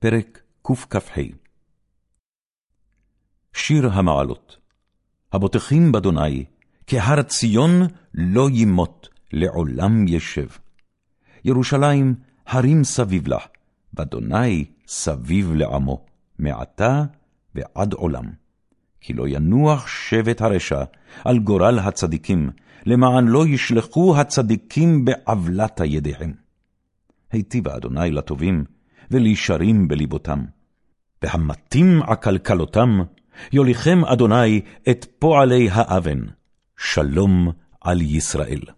פרק קכ"ה שיר המעלות הבוטחים באדוני, כהר ציון לא ימות, לעולם ישב. ירושלים, הרים סביב לך, באדוני סביב לעמו, מעתה ועד עולם. כי לא ינוח שבט הרשע על גורל הצדיקים, למען לא ישלחו הצדיקים בעוולת ידיהם. היטיבה אדוני לטובים, ולישרים בליבותם. והמטים עקלקלותם, יוליכם אדוני את פועלי האוון, שלום על ישראל.